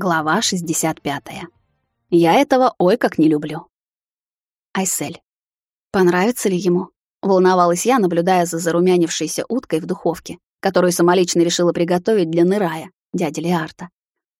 Глава 65. Я этого ой как не люблю. Айсель. Понравится ли ему? Волновалась я, наблюдая за зарумянившейся уткой в духовке, которую самолично решила приготовить для Нырая, дяди Леарта.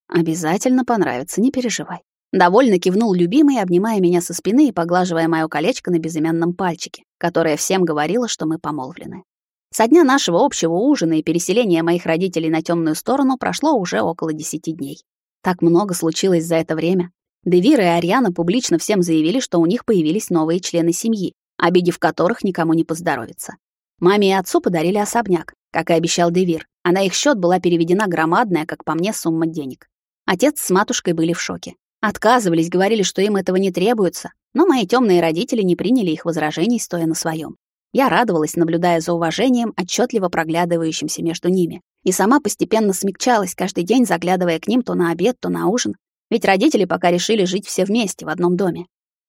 Обязательно понравится, не переживай. Довольно кивнул любимый, обнимая меня со спины и поглаживая моё колечко на безымянном пальчике, которое всем говорило, что мы помолвлены. Со дня нашего общего ужина и переселения моих родителей на темную сторону прошло уже около десяти дней. Так много случилось за это время. Девира и Ариана публично всем заявили, что у них появились новые члены семьи, обидев которых никому не поздоровится. Маме и отцу подарили особняк, как и обещал Девир, а на их счет была переведена громадная, как по мне, сумма денег. Отец с матушкой были в шоке. Отказывались, говорили, что им этого не требуется, но мои темные родители не приняли их возражений, стоя на своем. Я радовалась, наблюдая за уважением, отчетливо проглядывающимся между ними. И сама постепенно смягчалась, каждый день заглядывая к ним то на обед, то на ужин. Ведь родители пока решили жить все вместе в одном доме.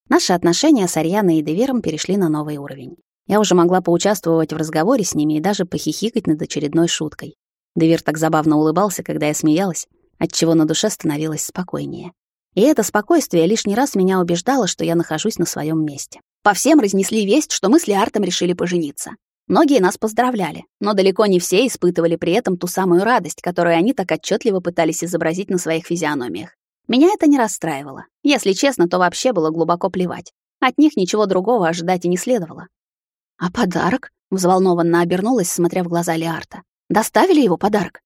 Наши отношения с Арианой и Девером перешли на новый уровень. Я уже могла поучаствовать в разговоре с ними и даже похихикать над очередной шуткой. Девер так забавно улыбался, когда я смеялась, отчего на душе становилось спокойнее. И это спокойствие лишний раз меня убеждало, что я нахожусь на своем месте. По всем разнесли весть, что мы с Лиартом решили пожениться. Многие нас поздравляли, но далеко не все испытывали при этом ту самую радость, которую они так отчетливо пытались изобразить на своих физиономиях. Меня это не расстраивало. Если честно, то вообще было глубоко плевать. От них ничего другого ожидать и не следовало. «А подарок?» — взволнованно обернулась, смотря в глаза Лиарта. «Доставили его подарок?»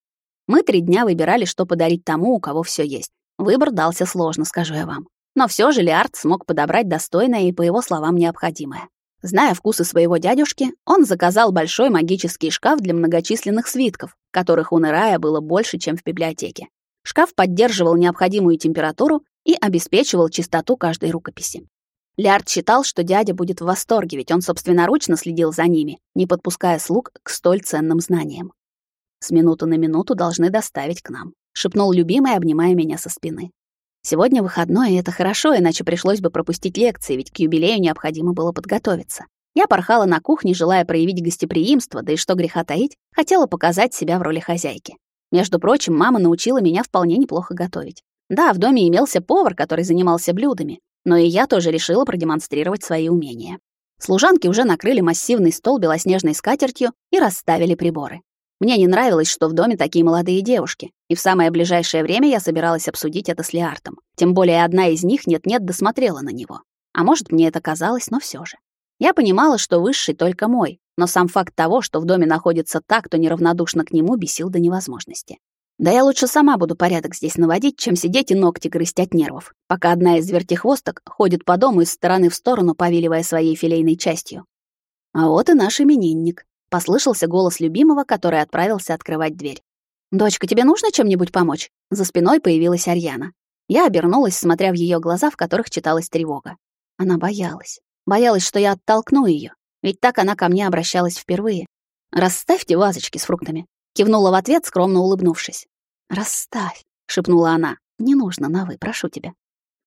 Мы три дня выбирали, что подарить тому, у кого все есть. Выбор дался сложно, скажу я вам. Но все же Лиард смог подобрать достойное и, по его словам, необходимое. Зная вкусы своего дядюшки, он заказал большой магический шкаф для многочисленных свитков, которых у Нерая было больше, чем в библиотеке. Шкаф поддерживал необходимую температуру и обеспечивал чистоту каждой рукописи. Лиард считал, что дядя будет в восторге, ведь он собственноручно следил за ними, не подпуская слуг к столь ценным знаниям. «С минуты на минуту должны доставить к нам», — шепнул любимый, обнимая меня со спины. Сегодня выходной, и это хорошо, иначе пришлось бы пропустить лекции, ведь к юбилею необходимо было подготовиться. Я порхала на кухне, желая проявить гостеприимство, да и что греха таить, хотела показать себя в роли хозяйки. Между прочим, мама научила меня вполне неплохо готовить. Да, в доме имелся повар, который занимался блюдами, но и я тоже решила продемонстрировать свои умения. Служанки уже накрыли массивный стол белоснежной скатертью и расставили приборы. Мне не нравилось, что в доме такие молодые девушки, и в самое ближайшее время я собиралась обсудить это с Лиартом. Тем более одна из них нет-нет досмотрела на него. А может, мне это казалось, но все же. Я понимала, что высший только мой, но сам факт того, что в доме находится та, кто неравнодушно к нему, бесил до невозможности. Да я лучше сама буду порядок здесь наводить, чем сидеть и ногти грызть от нервов, пока одна из вертихвосток ходит по дому из стороны в сторону, повиливая своей филейной частью. А вот и наш именинник. Послышался голос любимого, который отправился открывать дверь. «Дочка, тебе нужно чем-нибудь помочь?» За спиной появилась Арьяна. Я обернулась, смотря в ее глаза, в которых читалась тревога. Она боялась. Боялась, что я оттолкну ее, ведь так она ко мне обращалась впервые. «Расставьте вазочки с фруктами», — кивнула в ответ, скромно улыбнувшись. «Расставь», — шепнула она. «Не нужно, на вы, прошу тебя».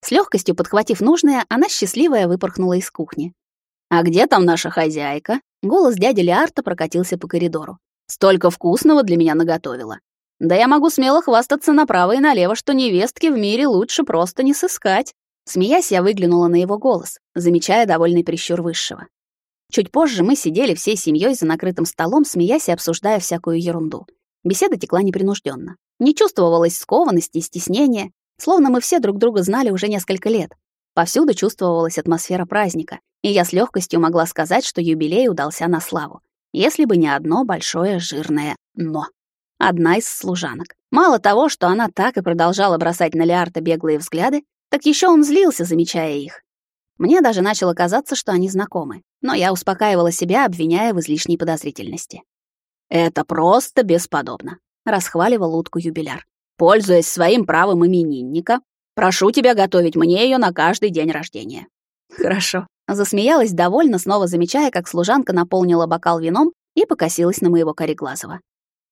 С легкостью подхватив нужное, она счастливая выпорхнула из кухни. «А где там наша хозяйка?» Голос дяди Леарта прокатился по коридору. «Столько вкусного для меня наготовила. Да я могу смело хвастаться направо и налево, что невестки в мире лучше просто не сыскать». Смеясь, я выглянула на его голос, замечая довольный прищур высшего. Чуть позже мы сидели всей семьей за накрытым столом, смеясь и обсуждая всякую ерунду. Беседа текла непринужденно. Не чувствовалось скованности и стеснения, словно мы все друг друга знали уже несколько лет. Повсюду чувствовалась атмосфера праздника, и я с легкостью могла сказать, что юбилей удался на славу, если бы не одно большое жирное «но». Одна из служанок. Мало того, что она так и продолжала бросать на Леарта беглые взгляды, так еще он злился, замечая их. Мне даже начало казаться, что они знакомы, но я успокаивала себя, обвиняя в излишней подозрительности. «Это просто бесподобно», — расхваливал утку юбиляр. «Пользуясь своим правом именинника, прошу тебя готовить мне ее на каждый день рождения». «Хорошо», Засмеялась довольно, снова замечая, как служанка наполнила бокал вином и покосилась на моего кореглазого.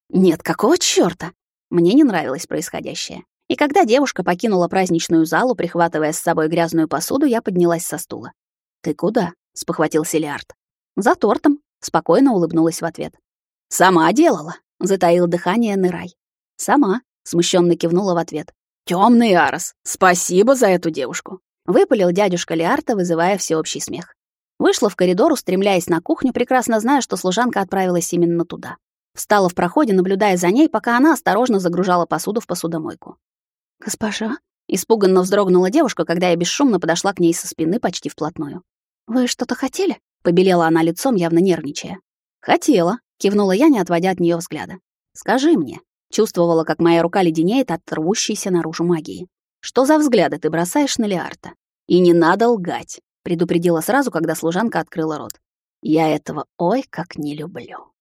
«Нет, какого чёрта?» Мне не нравилось происходящее. И когда девушка покинула праздничную залу, прихватывая с собой грязную посуду, я поднялась со стула. «Ты куда?» — спохватился Лиард. «За тортом», — спокойно улыбнулась в ответ. «Сама делала», — затаил дыхание Нырай. «Сама», — смущенно кивнула в ответ. Темный Арос, спасибо за эту девушку!» — выпалил дядюшка Лиарта, вызывая всеобщий смех. Вышла в коридор, устремляясь на кухню, прекрасно зная, что служанка отправилась именно туда. Встала в проходе, наблюдая за ней, пока она осторожно загружала посуду в посудомойку. «Госпожа?» — испуганно вздрогнула девушка, когда я бесшумно подошла к ней со спины почти вплотную. «Вы что-то хотели?» — побелела она лицом, явно нервничая. «Хотела», — кивнула я, не отводя от нее взгляда. «Скажи мне». Чувствовала, как моя рука леденеет от рвущейся наружу магии. «Что за взгляды ты бросаешь на Леарта? И не надо лгать», — предупредила сразу, когда служанка открыла рот. «Я этого ой как не люблю».